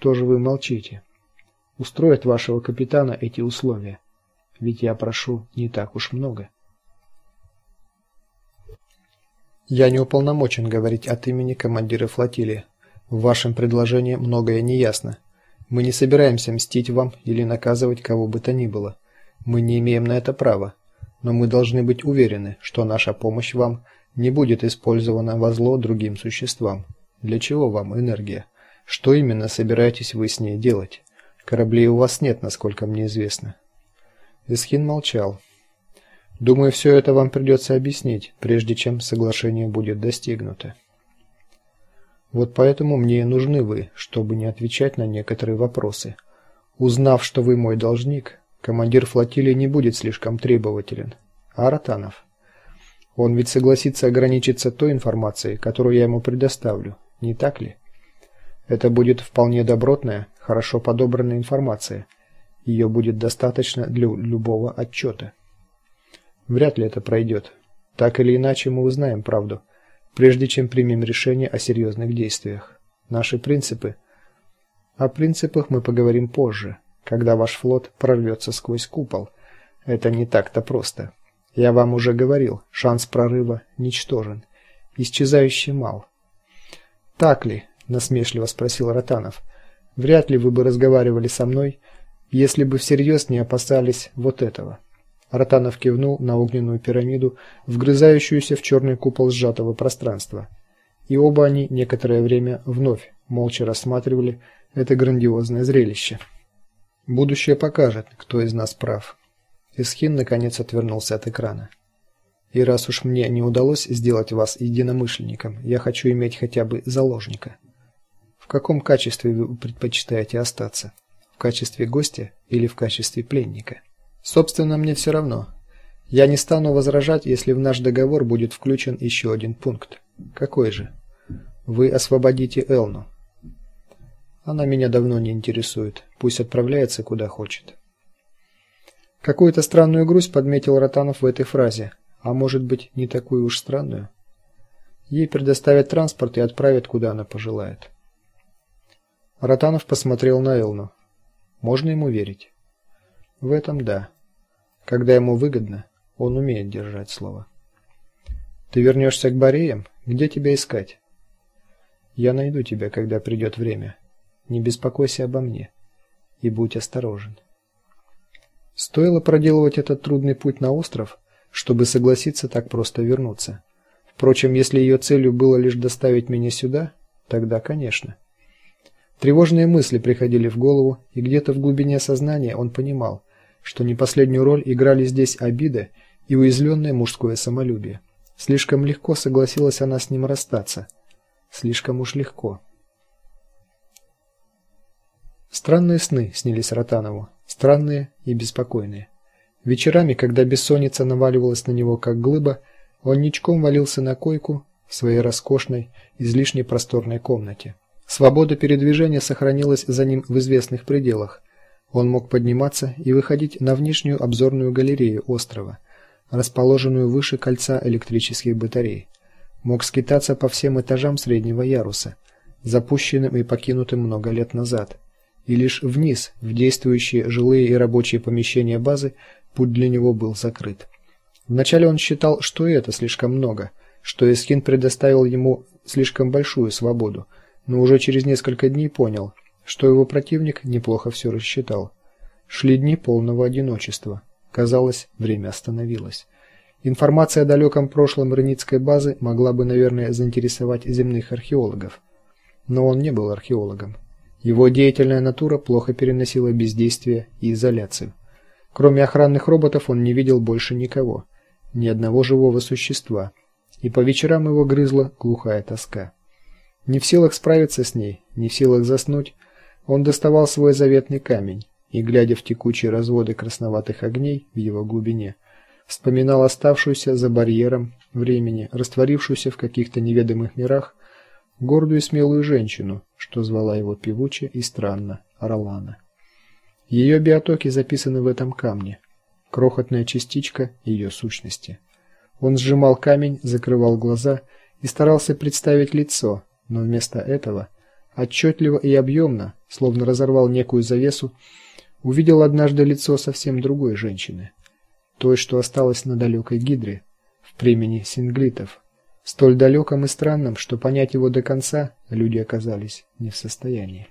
Что же вы молчите? Устроят вашего капитана эти условия. Ведь я прошу не так уж много. Я не уполномочен говорить от имени командира флотилии. В вашем предложении многое неясно. Мы не собираемся мстить вам или наказывать кого бы то ни было. Мы не имеем на это права, но мы должны быть уверены, что наша помощь вам не будет использована во зло другим существам. Для чего вам энергия? Что именно собираетесь вы с ней делать? Кораблей у вас нет, насколько мне известно. Исхин молчал. Думаю, все это вам придется объяснить, прежде чем соглашение будет достигнуто. Вот поэтому мне и нужны вы, чтобы не отвечать на некоторые вопросы. Узнав, что вы мой должник, командир флотилии не будет слишком требователен. А Ротанов? Он ведь согласится ограничиться той информацией, которую я ему предоставлю, не так ли? Это будет вполне добротная, хорошо подобранная информация. Ее будет достаточно для любого отчета. Вряд ли это пройдет. Так или иначе мы узнаем правду прежде чем примем решение о серьезных действиях. Наши принципы. О принципах мы поговорим позже, когда ваш флот прорвется сквозь купол. Это не так-то просто. Я вам уже говорил, шанс прорыва ничтожен, исчезающе мал. Так ли? Насмешливо спросил Ротанов. Вряд ли вы бы разговаривали со мной, если бы всерьез не опасались вот этого. Ротанов кивнул на огненную пирамиду, вгрызающуюся в черный купол сжатого пространства. И оба они некоторое время вновь молча рассматривали это грандиозное зрелище. Будущее покажет, кто из нас прав. Исхин наконец отвернулся от экрана. И раз уж мне не удалось сделать вас единомышленником, я хочу иметь хотя бы заложника. Каком качестве вы предпочитаете остаться? В качестве гостя или в качестве пленника? Собственно, мне все равно. Я не стану возражать, если в наш договор будет включен еще один пункт. Какой же? Вы освободите Элну. Она меня давно не интересует. Пусть отправляется куда хочет. Какую-то странную грусть подметил Ротанов в этой фразе, а может быть, не такую уж странную. Ей предоставят транспорт и отправят куда она пожелает. Ротанов посмотрел на Элну. Можно ему верить? В этом да. Когда ему выгодно, он умеет держать слово. Ты вернешься к Бореям? Где тебя искать? Я найду тебя, когда придет время. Не беспокойся обо мне и будь осторожен. Стоило проделывать этот трудный путь на остров, чтобы согласиться так просто вернуться. Впрочем, если ее целью было лишь доставить меня сюда, тогда, конечно. Тревожные мысли приходили в голову, и где-то в глубине сознания он понимал, что не последнюю роль играли здесь обида и уязвленное мужское самолюбие. Слишком легко согласилась она с ним расстаться. Слишком уж легко. Странные сны снились Ротанову, странные и беспокойные. Вечерами, когда бессонница наваливалась на него как глыба, он ничком валился на койку в своей роскошной, излишне просторной комнате. Свобода передвижения сохранилась за ним в известных пределах, он мог подниматься и выходить на внешнюю обзорную галерею острова, расположенную выше кольца электрических батарей. Мог скитаться по всем этажам среднего яруса, запущенным и покинутым много лет назад. И лишь вниз, в действующие жилые и рабочие помещения базы, путь для него был закрыт. Вначале он считал, что это слишком много, что Эскин предоставил ему слишком большую свободу, но уже через несколько дней понял, что его противник неплохо все рассчитал. Шли дни полного одиночества. Казалось, время остановилось. Информация о далеком прошлом Рыницкой базы могла бы, наверное, заинтересовать земных археологов. Но он не был археологом. Его деятельная натура плохо переносила бездействие и изоляцию. Кроме охранных роботов он не видел больше никого, ни одного живого существа, и по вечерам его грызла глухая тоска. Не в силах справиться с ней, не в силах заснуть, он доставал свой заветный камень и, глядя в текучие разводы красноватых огней в его глубине, вспоминал оставшуюся за барьером времени, растворившуюся в каких-то неведомых мирах, гордую и смелую женщину, что звала его певуче и странно Орлана. Ее биотоки записаны в этом камне, крохотная частичка ее сущности. Он сжимал камень, закрывал глаза и старался представить лицо, но вместо этого отчетливо и объемно, словно разорвал некую завесу, увидел однажды лицо совсем другой женщины, той, что осталась на далекой Гидре, в племени синглитов, столь далеком и странном, что понять его до конца люди оказались не в состоянии.